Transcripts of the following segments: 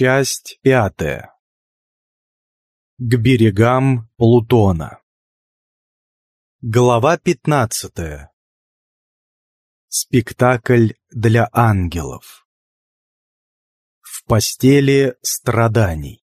Часть пятая. К берегам Плутона. Глава пятнадцатая. Спектакль для ангелов. В постели страданий.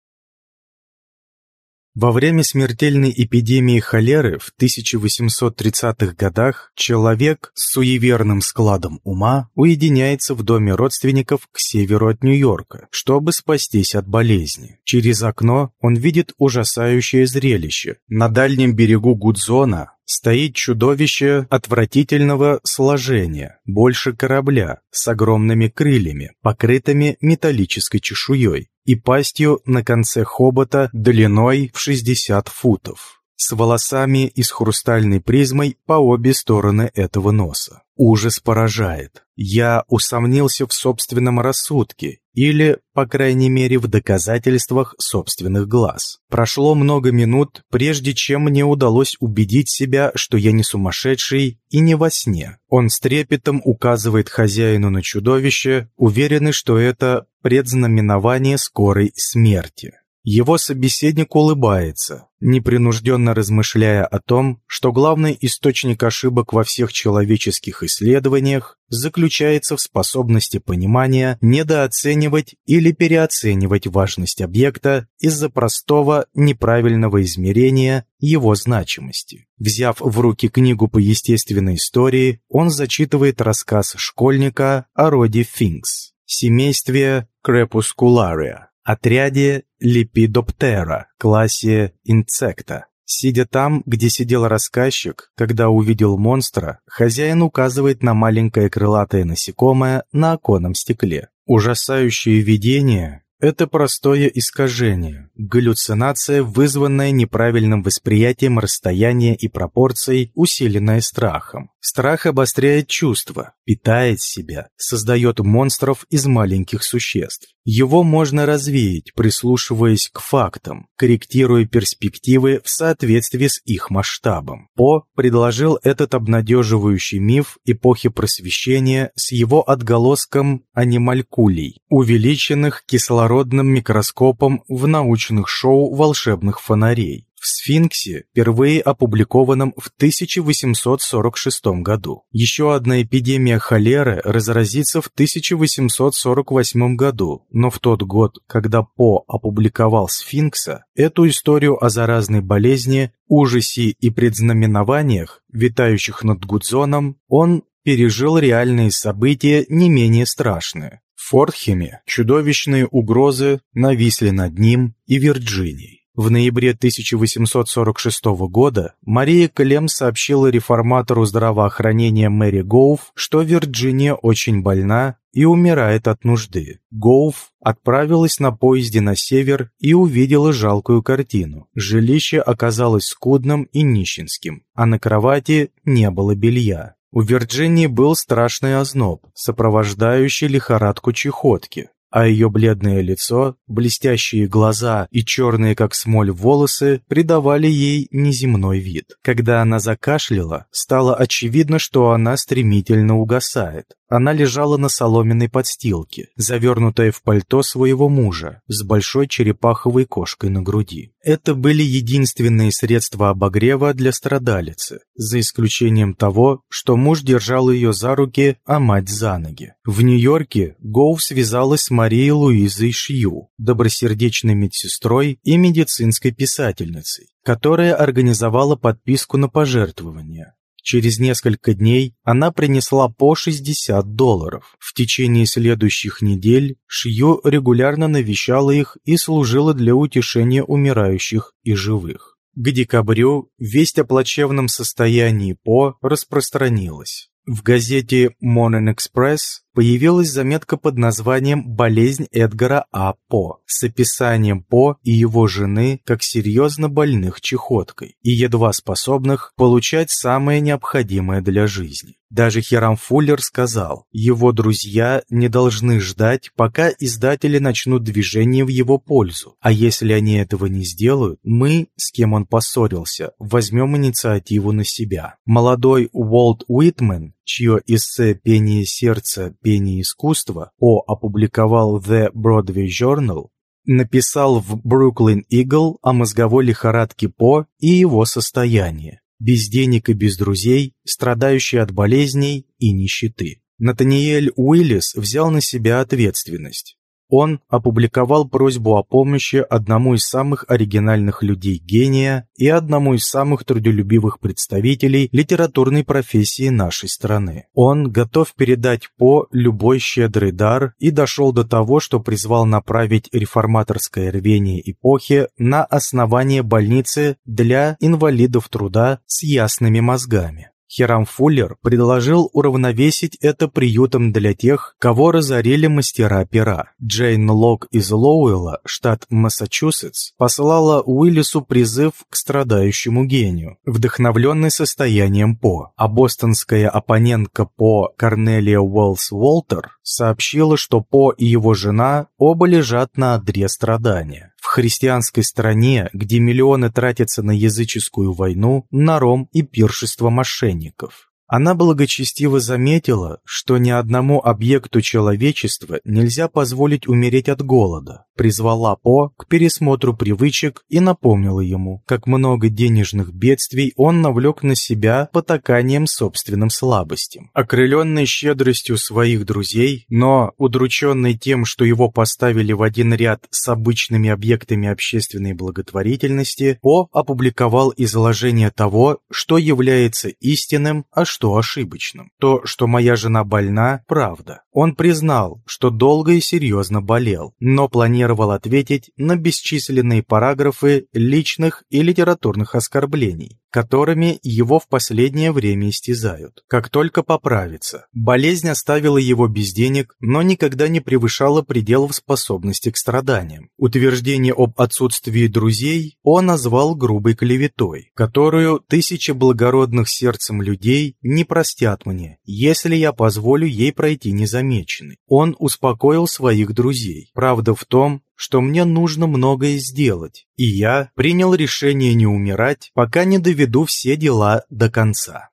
Во время смертельной эпидемии холеры в 1830-х годах человек с суеверным складом ума уединяется в доме родственников к северу от Нью-Йорка, чтобы спастись от болезни. Через окно он видит ужасающее зрелище. На дальнем берегу Гудзона стоит чудовище отвратительного сложения, больше корабля, с огромными крыльями, покрытыми металлической чешуей, и пастью на конце хобота длиной в 60 футов с волосами и с хрустальной призмой по обе стороны этого носа. Ужас поражает. Я усомнился в собственном рассудке, или, по крайней мере, в доказательствах собственных глаз. Прошло много минут, прежде чем мне удалось убедить себя, что я не сумасшедший и не во сне. Он с трепетом указывает хозяину на чудовище, уверенный, что это предзнаменование скорой смерти. Его собеседник улыбается, непринужденно размышляя о том, что главный источник ошибок во всех человеческих исследованиях заключается в способности понимания недооценивать или переоценивать важность объекта из-за простого неправильного измерения его значимости. Взяв в руки книгу по естественной истории, он зачитывает рассказ школьника о роде Финкс, семействе Crepuscularia отряде Лепидоптера, классе инсекта. Сидя там, где сидел рассказчик, когда увидел монстра, хозяин указывает на маленькое крылатое насекомое на оконном стекле. Ужасающее видение это простое искажение, галлюцинация, вызванная неправильным восприятием расстояния и пропорций, усиленная страхом. Страх обостряет чувства, питает себя, создает монстров из маленьких существ. Его можно развеять, прислушиваясь к фактам, корректируя перспективы в соответствии с их масштабом. По предложил этот обнадеживающий миф эпохи просвещения с его отголоском анималькулей, увеличенных кислородным микроскопом в научных шоу волшебных фонарей в «Сфинксе», впервые опубликованном в 1846 году. Еще одна эпидемия холеры разразится в 1848 году, но в тот год, когда По опубликовал «Сфинкса», эту историю о заразной болезни, ужасе и предзнаменованиях, витающих над Гудзоном, он пережил реальные события не менее страшные. Фортхеме чудовищные угрозы нависли над ним и Вирджинией. В ноябре 1846 года Мария Клем сообщила реформатору здравоохранения Мэри Гоуф, что Вирджиния очень больна и умирает от нужды. Гоуф отправилась на поезде на север и увидела жалкую картину. Жилище оказалось скудным и нищенским, а на кровати не было белья. У Вирджинии был страшный озноб, сопровождающий лихорадку чехотки а ее бледное лицо, блестящие глаза и черные как смоль волосы придавали ей неземной вид. Когда она закашляла, стало очевидно, что она стремительно угасает. Она лежала на соломенной подстилке, завернутая в пальто своего мужа, с большой черепаховой кошкой на груди. Это были единственные средства обогрева для страдалицы, за исключением того, что муж держал ее за руки, а мать за ноги. В Нью-Йорке Гоу связалась с Марией Луизой Шью, добросердечной медсестрой и медицинской писательницей, которая организовала подписку на пожертвования. Через несколько дней она принесла по 60 долларов. В течение следующих недель Шью регулярно навещала их и служила для утешения умирающих и живых. К декабрю весть о плачевном состоянии По распространилась. В газете Morning Express появилась заметка под названием «Болезнь Эдгара А. По» с описанием По и его жены как серьезно больных чехоткой и едва способных получать самое необходимое для жизни. Даже Херам Фуллер сказал, его друзья не должны ждать, пока издатели начнут движение в его пользу, а если они этого не сделают, мы, с кем он поссорился, возьмем инициативу на себя. Молодой Уолт Уитмен чье эссе «Пение сердца, пение искусства» О опубликовал The Broadway Journal, написал в Brooklyn Eagle о мозговой лихорадке По и его состоянии. Без денег и без друзей, страдающий от болезней и нищеты. Натаниэль Уиллис взял на себя ответственность. Он опубликовал просьбу о помощи одному из самых оригинальных людей гения и одному из самых трудолюбивых представителей литературной профессии нашей страны. Он готов передать По любой щедрый дар и дошел до того, что призвал направить реформаторское рвение эпохи на основание больницы для инвалидов труда с ясными мозгами. Хирам Фуллер предложил уравновесить это приютом для тех, кого разорили мастера пера. Джейн Лок из Лоуэлла, штат Массачусетс, послала Уиллису призыв к страдающему гению, вдохновленный состоянием По, а бостонская оппонентка По Корнелия Уэллс Уолтер сообщила, что По и его жена оба лежат на одре страдания. Христианской стране, где миллионы тратятся на языческую войну, на ром и пиршество мошенников. Она благочестиво заметила, что ни одному объекту человечества нельзя позволить умереть от голода, призвала По к пересмотру привычек и напомнила ему, как много денежных бедствий он навлек на себя потаканием собственным слабостям. Окрыленный щедростью своих друзей, но удрученный тем, что его поставили в один ряд с обычными объектами общественной благотворительности, По опубликовал изложение того, что является истинным, а что что ошибочным. То, что моя жена больна, правда. Он признал, что долго и серьезно болел, но планировал ответить на бесчисленные параграфы личных и литературных оскорблений, которыми его в последнее время истязают. Как только поправится. Болезнь оставила его без денег, но никогда не превышала пределов способности к страданиям. Утверждение об отсутствии друзей он назвал грубой клеветой, которую тысячи благородных сердцем людей не простят мне, если я позволю ей пройти незамеченной. Он успокоил своих друзей. Правда в том, что мне нужно многое сделать, и я принял решение не умирать, пока не доведу все дела до конца.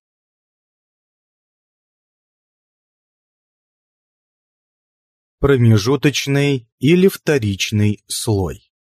Промежуточный или вторичный слой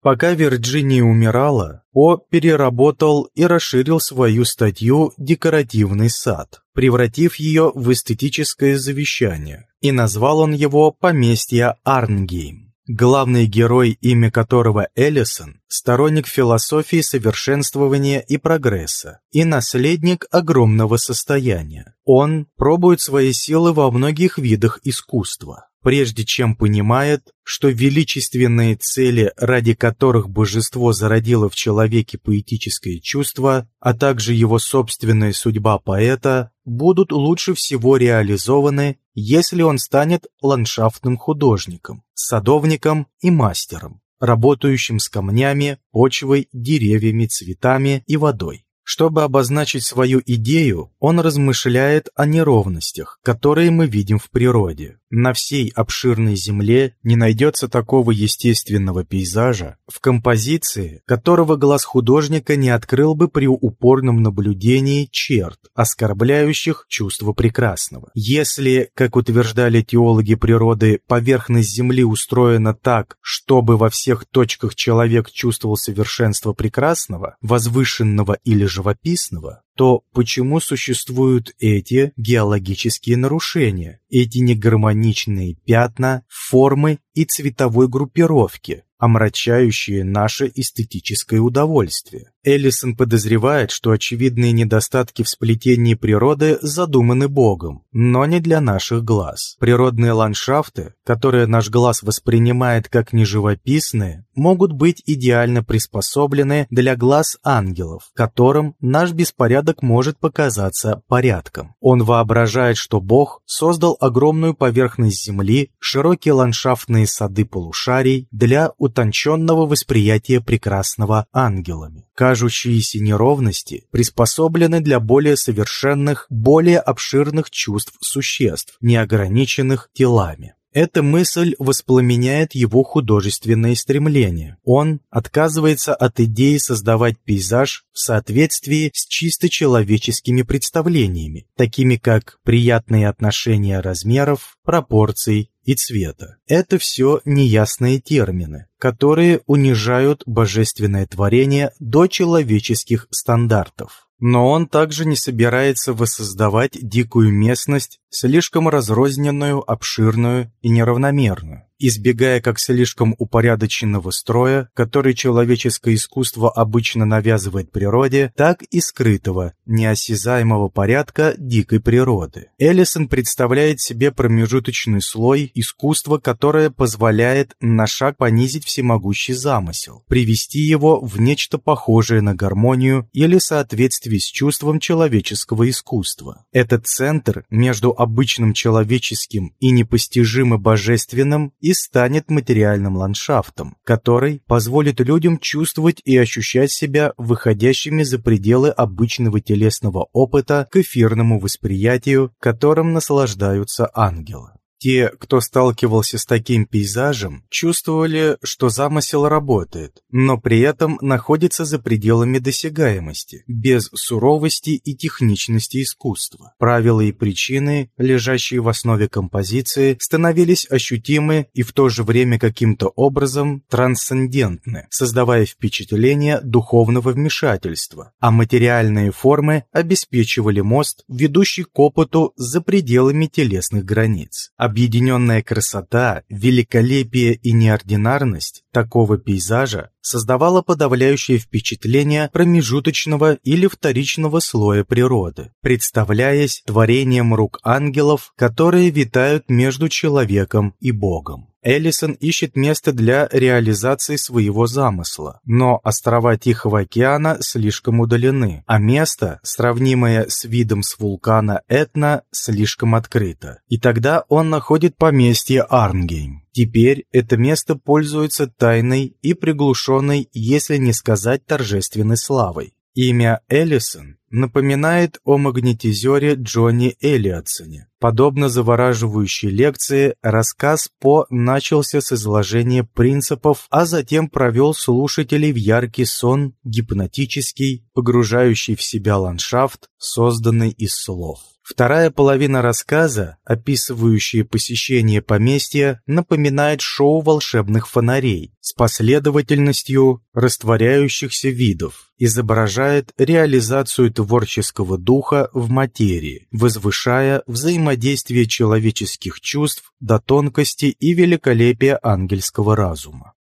Пока Вирджиния умирала, О переработал и расширил свою статью «Декоративный сад», превратив ее в эстетическое завещание, и назвал он его «Поместье Арнгейм». Главный герой, имя которого Эллисон, сторонник философии совершенствования и прогресса и наследник огромного состояния. Он пробует свои силы во многих видах искусства прежде чем понимает, что величественные цели, ради которых божество зародило в человеке поэтическое чувство, а также его собственная судьба поэта, будут лучше всего реализованы, если он станет ландшафтным художником, садовником и мастером, работающим с камнями, почвой, деревьями, цветами и водой. Чтобы обозначить свою идею, он размышляет о неровностях, которые мы видим в природе. На всей обширной Земле не найдется такого естественного пейзажа, в композиции которого глаз художника не открыл бы при упорном наблюдении черт, оскорбляющих чувство прекрасного. Если, как утверждали теологи природы, поверхность Земли устроена так, чтобы во всех точках человек чувствовал совершенство прекрасного, возвышенного или живописного, то почему существуют эти геологические нарушения, эти негармоничные пятна, формы и цветовой группировки, омрачающие наше эстетическое удовольствие. Эллисон подозревает, что очевидные недостатки в сплетении природы задуманы Богом, но не для наших глаз. Природные ландшафты, которые наш глаз воспринимает как неживописные, могут быть идеально приспособлены для глаз ангелов, которым наш беспорядок может показаться порядком. Он воображает, что Бог создал огромную поверхность Земли, широкие ландшафтные сады полушарий для утонченного восприятия прекрасного ангелами. Кажущиеся неровности приспособлены для более совершенных, более обширных чувств существ, не ограниченных телами. Эта мысль воспламеняет его художественные стремления. Он отказывается от идеи создавать пейзаж в соответствии с чисто человеческими представлениями, такими как приятные отношения размеров, пропорций и цвета. Это все неясные термины, которые унижают божественное творение до человеческих стандартов. Но он также не собирается воссоздавать дикую местность, слишком разрозненную, обширную и неравномерную избегая как слишком упорядоченного строя, который человеческое искусство обычно навязывает природе, так и скрытого, неосязаемого порядка дикой природы. Эллисон представляет себе промежуточный слой искусства, которое позволяет на шаг понизить всемогущий замысел, привести его в нечто похожее на гармонию или соответствие с чувством человеческого искусства. Этот центр между обычным человеческим и непостижимо божественным и станет материальным ландшафтом, который позволит людям чувствовать и ощущать себя выходящими за пределы обычного телесного опыта к эфирному восприятию, которым наслаждаются ангелы. Те, кто сталкивался с таким пейзажем, чувствовали, что замысел работает, но при этом находится за пределами досягаемости, без суровости и техничности искусства. Правила и причины, лежащие в основе композиции, становились ощутимы и в то же время каким-то образом трансцендентны, создавая впечатление духовного вмешательства, а материальные формы обеспечивали мост, ведущий к опыту за пределами телесных границ. Объединенная красота, великолепие и неординарность такого пейзажа создавала подавляющее впечатление промежуточного или вторичного слоя природы, представляясь творением рук ангелов, которые витают между человеком и Богом. Эллисон ищет место для реализации своего замысла, но острова Тихого океана слишком удалены, а место, сравнимое с видом с вулкана Этна, слишком открыто. И тогда он находит поместье Арнгейм. Теперь это место пользуется тайной и приглушенной, если не сказать торжественной славой. Имя Эллисон напоминает о магнетизере Джонни Эллиотсоне. Подобно завораживающей лекции, рассказ По начался с изложения принципов, а затем провел слушателей в яркий сон, гипнотический, погружающий в себя ландшафт, созданный из слов. Вторая половина рассказа, описывающая посещение поместья, напоминает шоу волшебных фонарей с последовательностью растворяющихся видов, изображает реализацию творческого духа в материи, возвышая взаимодействие человеческих чувств до тонкости и великолепия ангельского разума.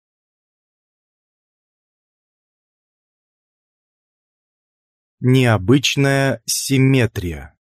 Необычная симметрия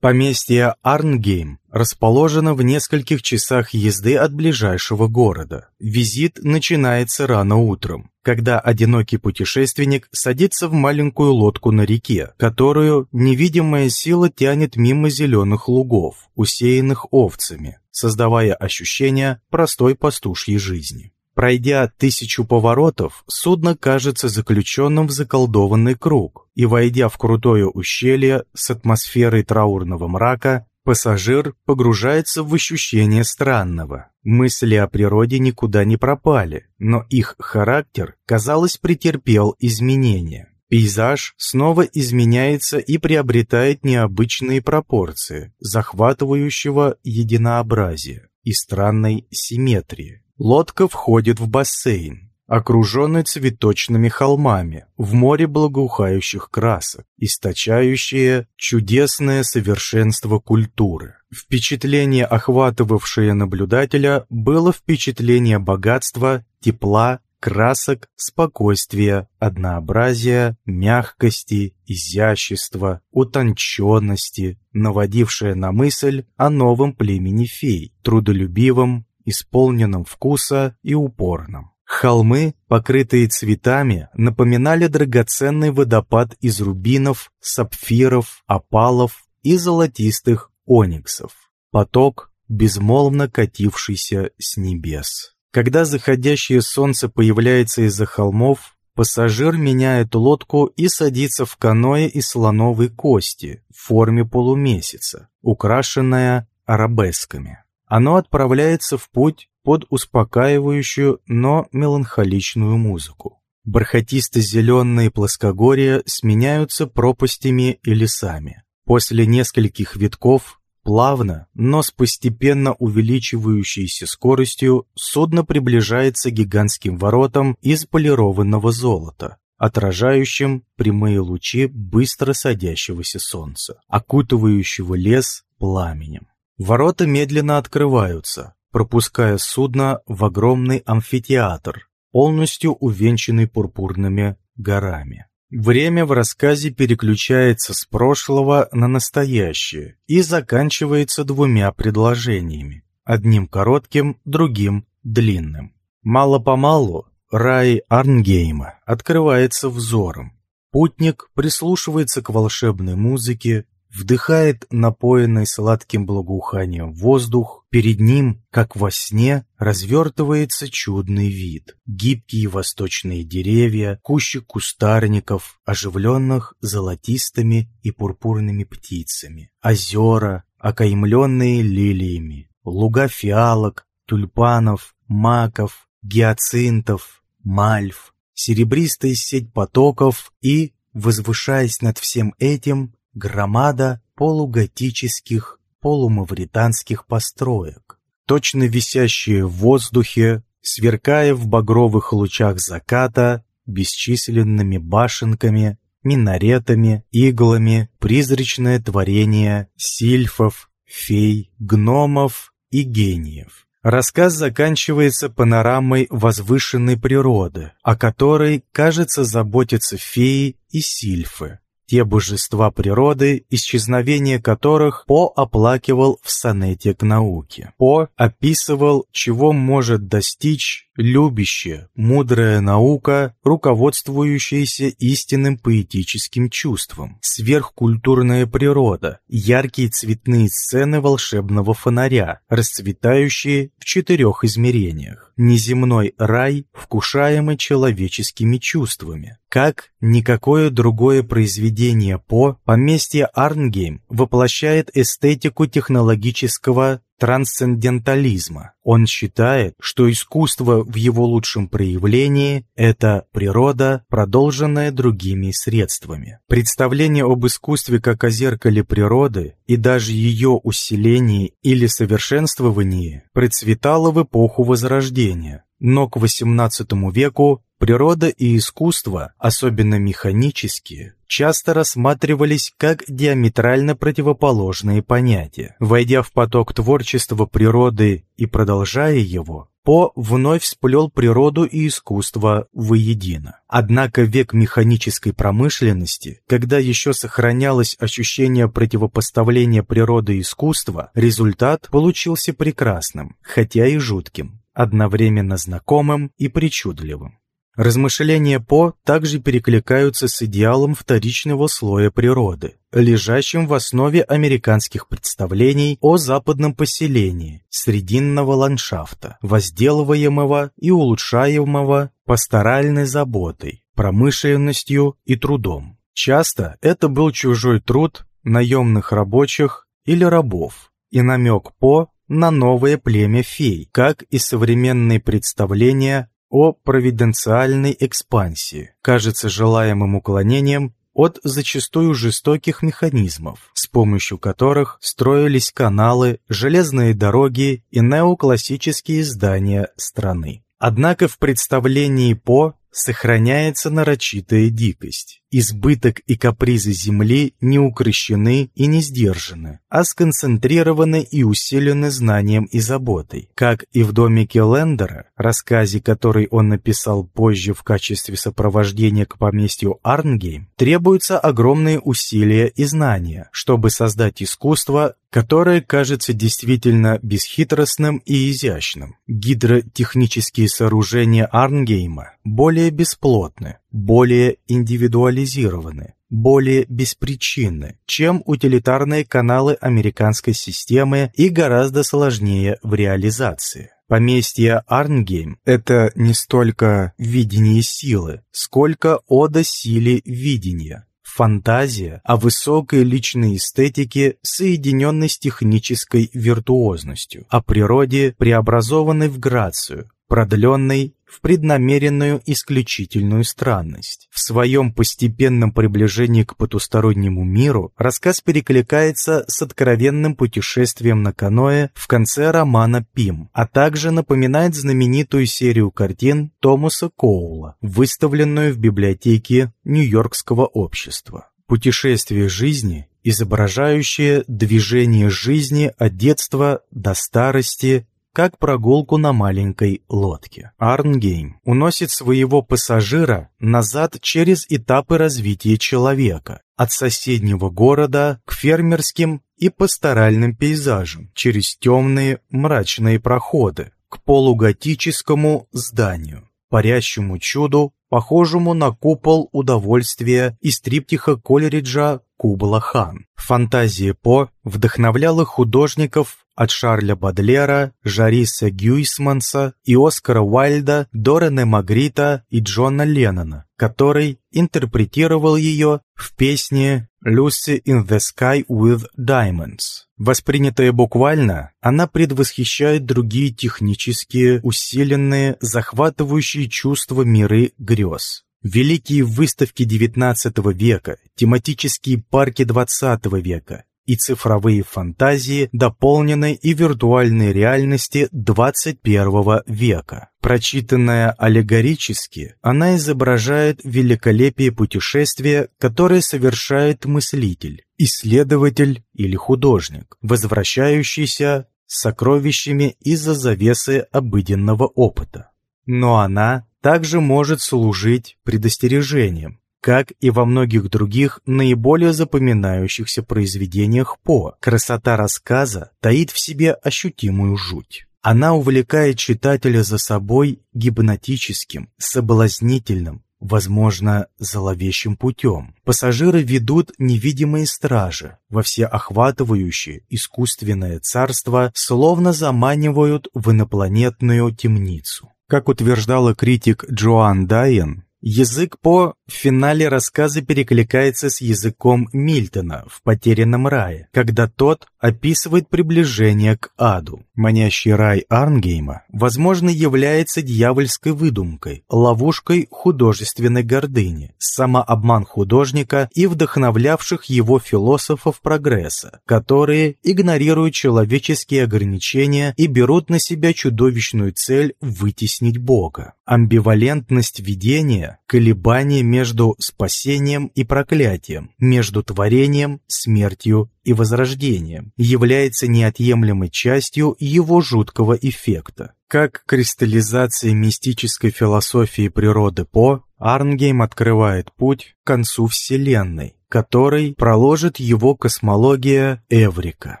Поместье Арнгейм расположено в нескольких часах езды от ближайшего города. Визит начинается рано утром, когда одинокий путешественник садится в маленькую лодку на реке, которую невидимая сила тянет мимо зеленых лугов, усеянных овцами, создавая ощущение простой пастушьей жизни. Пройдя тысячу поворотов, судно кажется заключенным в заколдованный круг, и, войдя в крутое ущелье с атмосферой траурного мрака, пассажир погружается в ощущение странного. Мысли о природе никуда не пропали, но их характер, казалось, претерпел изменения. Пейзаж снова изменяется и приобретает необычные пропорции, захватывающего единообразия и странной симметрии. Лодка входит в бассейн, окруженный цветочными холмами, в море благоухающих красок, источающее чудесное совершенство культуры. Впечатление, охватывавшее наблюдателя, было впечатление богатства, тепла, красок, спокойствия, однообразия, мягкости, изящества, утонченности, наводившее на мысль о новом племени фей, трудолюбивом, исполненном вкуса и упорном. Холмы, покрытые цветами, напоминали драгоценный водопад из рубинов, сапфиров, опалов и золотистых ониксов. Поток, безмолвно катившийся с небес. Когда заходящее солнце появляется из-за холмов, пассажир меняет лодку и садится в каное из слоновой кости в форме полумесяца, украшенная арабесками. Оно отправляется в путь под успокаивающую, но меланхоличную музыку. Бархатисто-зеленые плоскогорья сменяются пропастями и лесами. После нескольких витков плавно, но с постепенно увеличивающейся скоростью судно приближается к гигантским воротам из полированного золота, отражающим прямые лучи быстро садящегося солнца, окутывающего лес пламенем. Ворота медленно открываются, пропуская судно в огромный амфитеатр, полностью увенчанный пурпурными горами. Время в рассказе переключается с прошлого на настоящее и заканчивается двумя предложениями, одним коротким, другим длинным. Мало-помалу рай Арнгейма открывается взором. Путник прислушивается к волшебной музыке, вдыхает напоенный сладким благоуханием воздух, перед ним, как во сне, развертывается чудный вид. Гибкие восточные деревья, кущи кустарников, оживленных золотистыми и пурпурными птицами, озера, окаймленные лилиями, луга фиалок, тюльпанов, маков, гиацинтов, мальв, серебристая сеть потоков и, возвышаясь над всем этим, громада полуготических, полумавританских построек, точно висящие в воздухе, сверкая в багровых лучах заката бесчисленными башенками, минаретами, иглами, призрачное творение сильфов, фей, гномов и гениев. Рассказ заканчивается панорамой возвышенной природы, о которой, кажется, заботятся феи и сильфы, те божества природы, исчезновение которых По оплакивал в сонете к науке. По описывал, чего может достичь любящая, мудрая наука, руководствующаяся истинным поэтическим чувством, сверхкультурная природа, яркие цветные сцены волшебного фонаря, расцветающие в четырех измерениях, неземной рай, вкушаемый человеческими чувствами. Как никакое другое произведение По, поместье Арнгейм воплощает эстетику технологического трансцендентализма. Он считает, что искусство в его лучшем проявлении – это природа, продолженная другими средствами. Представление об искусстве как о зеркале природы и даже ее усилении или совершенствовании процветало в эпоху Возрождения, но к XVIII веку природа и искусство, особенно механические, часто рассматривались как диаметрально противоположные понятия. Войдя в поток творчества природы и продолжая его, по вновь сплел природу и искусство воедино. Однако век механической промышленности, когда еще сохранялось ощущение противопоставления природы и искусства, результат получился прекрасным, хотя и жутким, одновременно знакомым и причудливым. Размышления По также перекликаются с идеалом вторичного слоя природы, лежащим в основе американских представлений о западном поселении, срединного ландшафта, возделываемого и улучшаемого пасторальной заботой, промышленностью и трудом. Часто это был чужой труд наемных рабочих или рабов, и намек По на новое племя фей, как и современные представления о провиденциальной экспансии, кажется желаемым уклонением от зачастую жестоких механизмов, с помощью которых строились каналы, железные дороги и неоклассические здания страны. Однако в представлении По сохраняется нарочитая дикость. Избыток и капризы Земли не укрощены и не сдержаны, а сконцентрированы и усилены знанием и заботой. Как и в домике Лендера, рассказе, который он написал позже в качестве сопровождения к поместью Арнгейм, требуются огромные усилия и знания, чтобы создать искусство, которое кажется действительно бесхитростным и изящным. Гидротехнические сооружения Арнгейма более бесплотны, более индивидуализированы, более беспричинны, чем утилитарные каналы американской системы и гораздо сложнее в реализации. Поместье Арнгейм – это не столько видение силы, сколько ода силе видения, Фантазия о высокой личной эстетике, соединенной с технической виртуозностью, о природе, преобразованной в грацию, продленной в преднамеренную исключительную странность. В своем постепенном приближении к потустороннему миру рассказ перекликается с откровенным путешествием на каноэ в конце романа «Пим», а также напоминает знаменитую серию картин Томаса Коула, выставленную в библиотеке Нью-Йоркского общества. Путешествие жизни изображающее движение жизни от детства до старости как прогулку на маленькой лодке. Арнгейм уносит своего пассажира назад через этапы развития человека, от соседнего города к фермерским и пасторальным пейзажам, через темные мрачные проходы, к полуготическому зданию, парящему чуду, похожему на купол удовольствия из триптиха Колериджа Кубала Хан. Фантазия По вдохновляла художников от Шарля Бадлера, Жариса Гюйсманса и Оскара Уайльда до Магрита и Джона Леннона, который интерпретировал ее в песне «Lucy in the Sky with Diamonds». Воспринятая буквально, она предвосхищает другие технические, усиленные, захватывающие чувства миры грез. Великие выставки XIX века, тематические парки XX века, и цифровые фантазии дополненной и виртуальной реальности 21 века. Прочитанная аллегорически, она изображает великолепие путешествия, которое совершает мыслитель, исследователь или художник, возвращающийся с сокровищами из-за завесы обыденного опыта. Но она также может служить предостережением, как и во многих других наиболее запоминающихся произведениях По, красота рассказа таит в себе ощутимую жуть. Она увлекает читателя за собой гипнотическим, соблазнительным, возможно, зловещим путем. Пассажиры ведут невидимые стражи, во всеохватывающее искусственное царство, словно заманивают в инопланетную темницу. Как утверждала критик Джоан Дайен, Язык По в финале рассказа перекликается с языком Мильтона в «Потерянном рае», когда тот описывает приближение к аду. Манящий рай Арнгейма, возможно, является дьявольской выдумкой, ловушкой художественной гордыни, самообман художника и вдохновлявших его философов прогресса, которые игнорируют человеческие ограничения и берут на себя чудовищную цель вытеснить Бога. Амбивалентность видения, колебание между спасением и проклятием, между творением, смертью и возрождением, является неотъемлемой частью его жуткого эффекта. Как кристаллизация мистической философии природы По, Арнгейм открывает путь к концу Вселенной, который проложит его космология Эврика.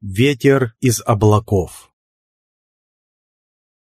Ветер из облаков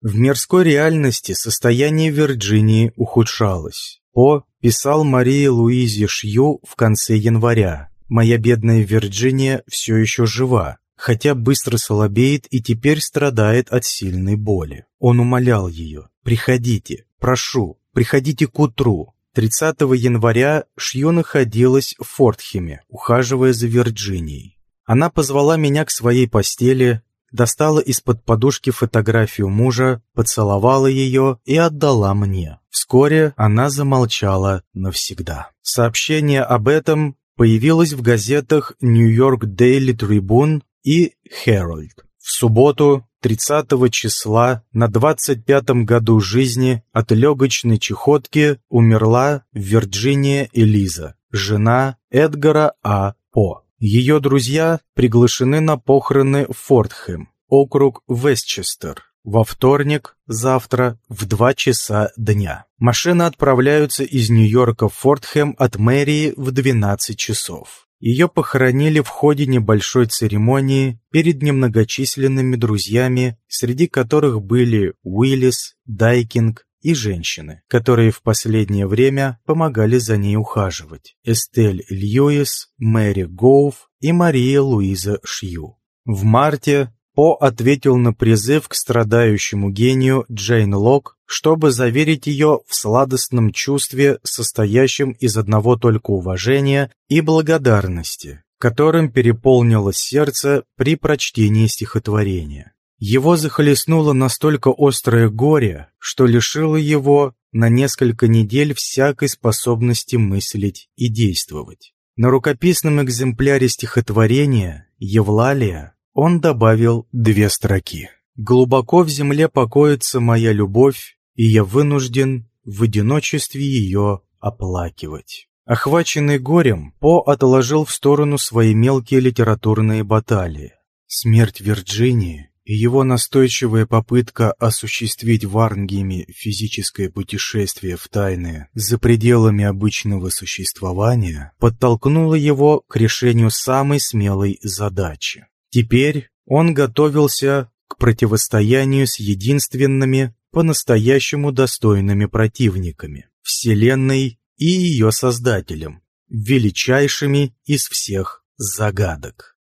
В мирской реальности состояние Вирджинии ухудшалось. По писал Марии Луизе Шью в конце января. «Моя бедная Вирджиния все еще жива, хотя быстро слабеет и теперь страдает от сильной боли». Он умолял ее «Приходите, прошу, приходите к утру, 30 января Шью находилась в Фортхеме, ухаживая за Вирджинией. Она позвала меня к своей постели, достала из-под подушки фотографию мужа, поцеловала ее и отдала мне. Вскоре она замолчала навсегда. Сообщение об этом появилось в газетах «Нью-Йорк Дейли Трибун» и «Herald». В субботу, 30 числа, на 25-м году жизни от легочной чехотки умерла Вирджиния Элиза, жена Эдгара А. По. Ее друзья приглашены на похороны в Фортхэм, округ Вестчестер, во вторник, завтра, в 2 часа дня. Машины отправляются из Нью-Йорка в Фортхэм от мэрии в 12 часов. Ее похоронили в ходе небольшой церемонии перед немногочисленными друзьями, среди которых были Уиллис, Дайкинг, и женщины, которые в последнее время помогали за ней ухаживать. Эстель Льюис, Мэри Гоуф и Мария Луиза Шью. В марте По ответил на призыв к страдающему гению Джейн Лок, чтобы заверить ее в сладостном чувстве, состоящем из одного только уважения и благодарности, которым переполнилось сердце при прочтении стихотворения. Его захлестнуло настолько острое горе, что лишило его на несколько недель всякой способности мыслить и действовать. На рукописном экземпляре стихотворения «Евлалия» он добавил две строки. «Глубоко в земле покоится моя любовь, и я вынужден в одиночестве ее оплакивать». Охваченный горем, По отложил в сторону свои мелкие литературные баталии. Смерть Вирджинии его настойчивая попытка осуществить в Арнгеме физическое путешествие в тайны за пределами обычного существования подтолкнула его к решению самой смелой задачи. Теперь он готовился к противостоянию с единственными, по-настоящему достойными противниками – Вселенной и ее Создателем, величайшими из всех загадок.